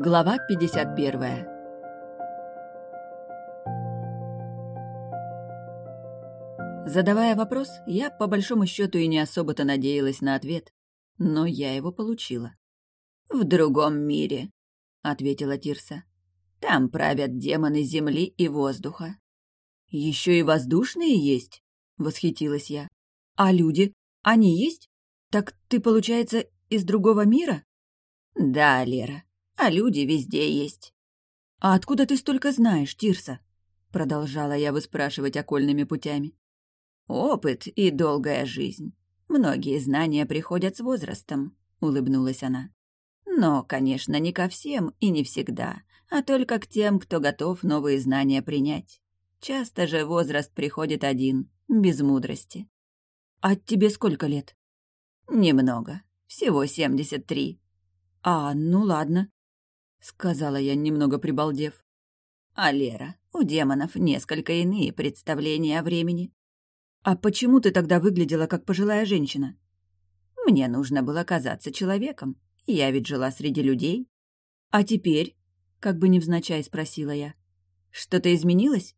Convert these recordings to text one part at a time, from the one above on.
Глава 51 Задавая вопрос, я по большому счету и не особо-то надеялась на ответ, но я его получила. «В другом мире», — ответила Тирса. «Там правят демоны земли и воздуха». «Еще и воздушные есть?» — восхитилась я. «А люди? Они есть? Так ты, получается, из другого мира?» «Да, Лера, а люди везде есть». «А откуда ты столько знаешь, Тирса?» — продолжала я выспрашивать окольными путями. «Опыт и долгая жизнь. Многие знания приходят с возрастом», — улыбнулась она. «Но, конечно, не ко всем и не всегда, а только к тем, кто готов новые знания принять. Часто же возраст приходит один, без мудрости». «А тебе сколько лет?» «Немного. Всего семьдесят три». «А, ну ладно», — сказала я, немного прибалдев. «А Лера, у демонов несколько иные представления о времени». «А почему ты тогда выглядела как пожилая женщина?» «Мне нужно было казаться человеком. Я ведь жила среди людей». «А теперь?» — как бы невзначай спросила я. «Что-то изменилось?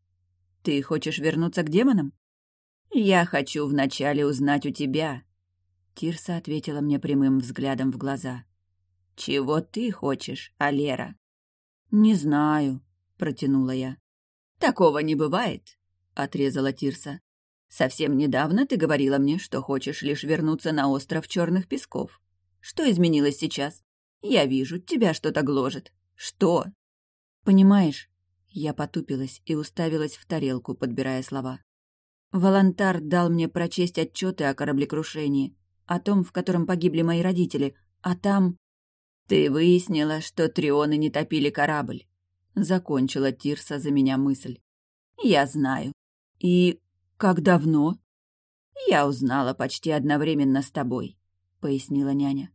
Ты хочешь вернуться к демонам?» «Я хочу вначале узнать у тебя». Тирса ответила мне прямым взглядом в глаза. «Чего ты хочешь, Алера?» «Не знаю», — протянула я. «Такого не бывает», — отрезала Тирса. «Совсем недавно ты говорила мне, что хочешь лишь вернуться на остров Черных Песков. Что изменилось сейчас? Я вижу, тебя что-то гложет. Что?» «Понимаешь?» Я потупилась и уставилась в тарелку, подбирая слова. Волонтар дал мне прочесть отчеты о кораблекрушении, о том, в котором погибли мои родители, а там... «Ты выяснила, что трионы не топили корабль», — закончила Тирса за меня мысль. «Я знаю. И как давно?» «Я узнала почти одновременно с тобой», — пояснила няня.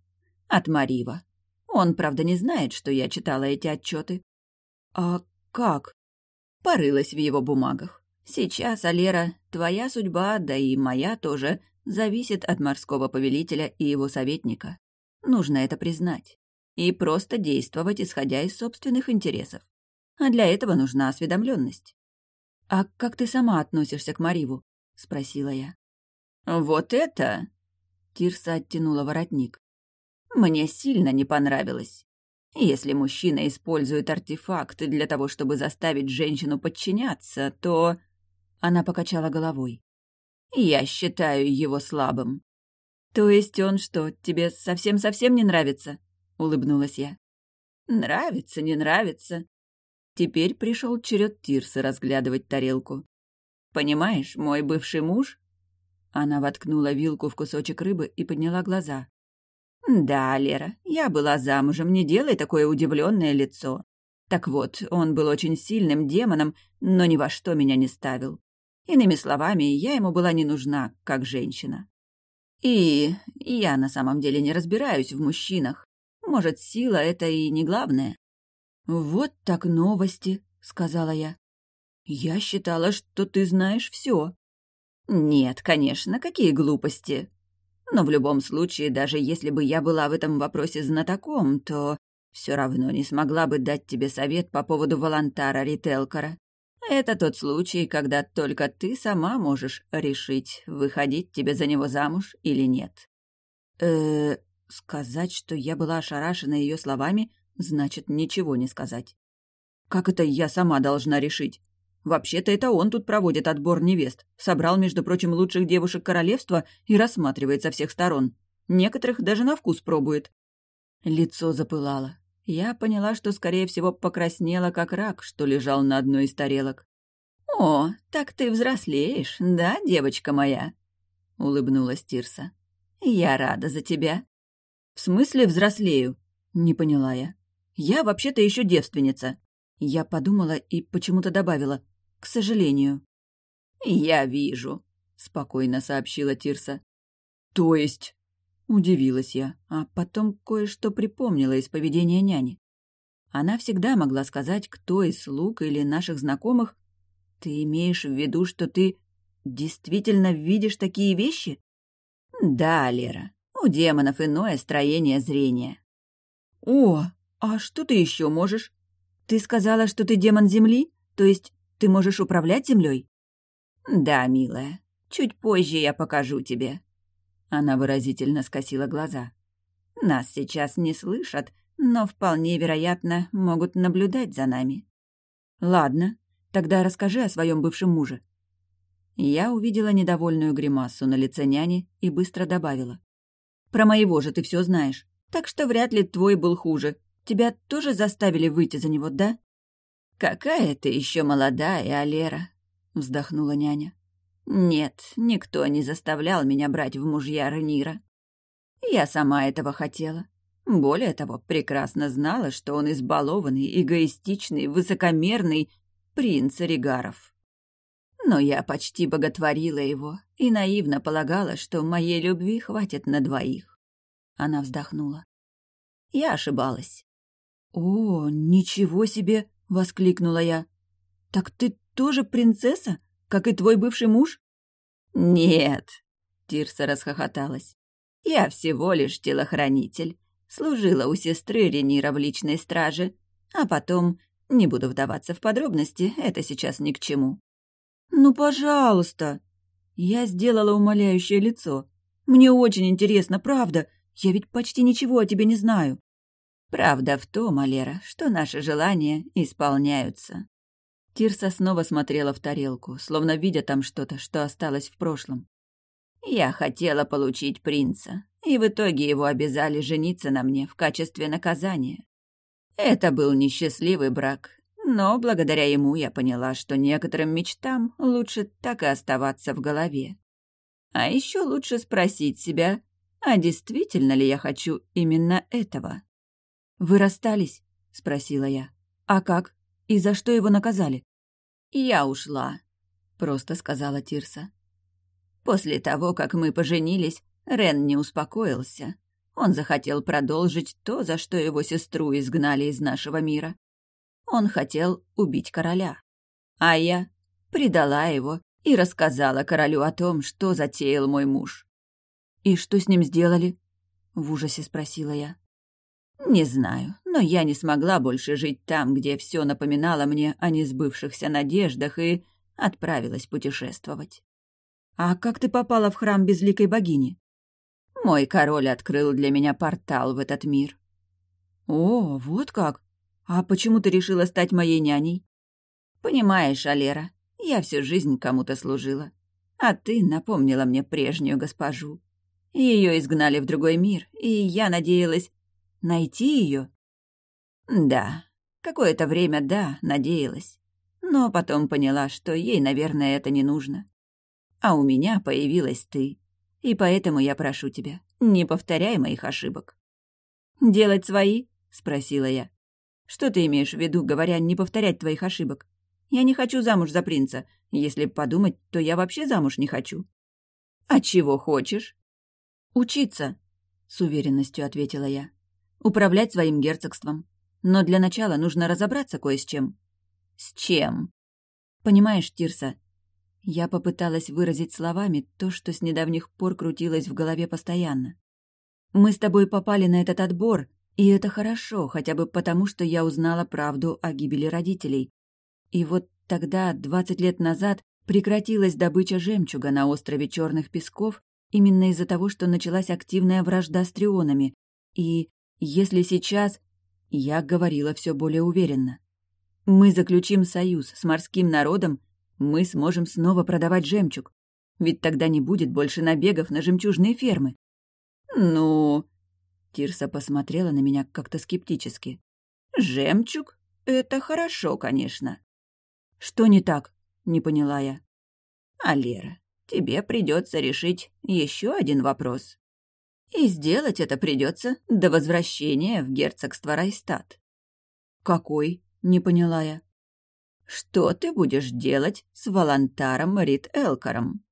«От Марива. Он, правда, не знает, что я читала эти отчеты». «А как?» Порылась в его бумагах. «Сейчас, Алера, твоя судьба, да и моя тоже, зависит от морского повелителя и его советника. Нужно это признать и просто действовать, исходя из собственных интересов. А для этого нужна осведомленность. «А как ты сама относишься к Мариву?» — спросила я. «Вот это...» — Тирса оттянула воротник. «Мне сильно не понравилось. Если мужчина использует артефакты для того, чтобы заставить женщину подчиняться, то...» Она покачала головой. «Я считаю его слабым». «То есть он что, тебе совсем-совсем не нравится?» — улыбнулась я. «Нравится, не нравится». Теперь пришел черед Тирсы разглядывать тарелку. «Понимаешь, мой бывший муж...» Она воткнула вилку в кусочек рыбы и подняла глаза. «Да, Лера, я была замужем, не делай такое удивленное лицо. Так вот, он был очень сильным демоном, но ни во что меня не ставил. Иными словами, я ему была не нужна, как женщина. И я на самом деле не разбираюсь в мужчинах, может, сила — это и не главное. «Вот так новости», — сказала я. «Я считала, что ты знаешь все. «Нет, конечно, какие глупости. Но в любом случае, даже если бы я была в этом вопросе знатоком, то все равно не смогла бы дать тебе совет по поводу волонтара Рителкара. Это тот случай, когда только ты сама можешь решить, выходить тебе за него замуж или нет». «Э-э...» Сказать, что я была ошарашена ее словами, значит ничего не сказать. Как это я сама должна решить? Вообще-то это он тут проводит отбор невест, собрал, между прочим, лучших девушек королевства и рассматривает со всех сторон. Некоторых даже на вкус пробует. Лицо запылало. Я поняла, что, скорее всего, покраснела, как рак, что лежал на одной из тарелок. «О, так ты взрослеешь, да, девочка моя?» — улыбнулась Тирса. «Я рада за тебя. «В смысле взрослею?» — не поняла я. «Я вообще-то еще девственница». Я подумала и почему-то добавила «к сожалению». «Я вижу», — спокойно сообщила Тирса. «То есть?» — удивилась я, а потом кое-что припомнила из поведения няни. Она всегда могла сказать, кто из слуг или наших знакомых «Ты имеешь в виду, что ты действительно видишь такие вещи?» «Да, Лера, у демонов иное строение зрения. «О, «А что ты еще можешь? Ты сказала, что ты демон Земли? То есть ты можешь управлять Землей?» «Да, милая. Чуть позже я покажу тебе». Она выразительно скосила глаза. «Нас сейчас не слышат, но вполне вероятно могут наблюдать за нами». «Ладно, тогда расскажи о своем бывшем муже». Я увидела недовольную гримасу на лице няни и быстро добавила. «Про моего же ты все знаешь, так что вряд ли твой был хуже. Тебя тоже заставили выйти за него, да?» «Какая ты еще молодая, Алера», — вздохнула няня. «Нет, никто не заставлял меня брать в мужья Ренира. Я сама этого хотела. Более того, прекрасно знала, что он избалованный, эгоистичный, высокомерный принц Ригаров. Но я почти боготворила его и наивно полагала, что моей любви хватит на двоих. Она вздохнула. Я ошибалась. «О, ничего себе!» — воскликнула я. «Так ты тоже принцесса, как и твой бывший муж?» «Нет», — Тирса расхохоталась. «Я всего лишь телохранитель. Служила у сестры Ренира в личной страже, а потом... Не буду вдаваться в подробности, это сейчас ни к чему. «Ну, пожалуйста!» Я сделала умоляющее лицо. «Мне очень интересно, правда. Я ведь почти ничего о тебе не знаю». «Правда в том, Алера, что наши желания исполняются». Тирса снова смотрела в тарелку, словно видя там что-то, что осталось в прошлом. «Я хотела получить принца, и в итоге его обязали жениться на мне в качестве наказания. Это был несчастливый брак, но благодаря ему я поняла, что некоторым мечтам лучше так и оставаться в голове. А еще лучше спросить себя, а действительно ли я хочу именно этого? «Вы расстались?» — спросила я. «А как? И за что его наказали?» «Я ушла», — просто сказала Тирса. «После того, как мы поженились, Рен не успокоился. Он захотел продолжить то, за что его сестру изгнали из нашего мира. Он хотел убить короля. А я предала его и рассказала королю о том, что затеял мой муж. «И что с ним сделали?» — в ужасе спросила я. «Не знаю, но я не смогла больше жить там, где все напоминало мне о несбывшихся надеждах и отправилась путешествовать». «А как ты попала в храм безликой богини?» «Мой король открыл для меня портал в этот мир». «О, вот как! «А почему ты решила стать моей няней?» «Понимаешь, Алера, я всю жизнь кому-то служила. А ты напомнила мне прежнюю госпожу. Ее изгнали в другой мир, и я надеялась найти ее. Да, какое-то время, да, надеялась. Но потом поняла, что ей, наверное, это не нужно. А у меня появилась ты. И поэтому я прошу тебя, не повторяй моих ошибок. «Делать свои?» — спросила я. Что ты имеешь в виду, говоря не повторять твоих ошибок? Я не хочу замуж за принца. Если подумать, то я вообще замуж не хочу. А чего хочешь? Учиться, с уверенностью ответила я. Управлять своим герцогством. Но для начала нужно разобраться кое с чем. С чем? Понимаешь, Тирса, я попыталась выразить словами то, что с недавних пор крутилось в голове постоянно. Мы с тобой попали на этот отбор, и это хорошо, хотя бы потому, что я узнала правду о гибели родителей. И вот тогда, двадцать лет назад, прекратилась добыча жемчуга на острове Черных Песков именно из-за того, что началась активная вражда с трионами. И если сейчас... Я говорила все более уверенно. Мы заключим союз с морским народом, мы сможем снова продавать жемчуг. Ведь тогда не будет больше набегов на жемчужные фермы. «Ну...» Тирса посмотрела на меня как-то скептически. «Жемчуг? Это хорошо, конечно». «Что не так?» — не поняла я. «Алера, тебе придется решить еще один вопрос. И сделать это придется до возвращения в герцогство Райстат». «Какой?» — не поняла я. «Что ты будешь делать с Волонтаром Рит Элкором?»